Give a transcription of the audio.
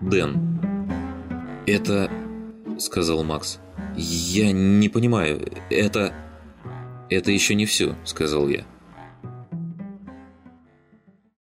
Дэн. «Это...» — сказал Макс. «Я не понимаю, это...» «Это еще не все», — сказал я.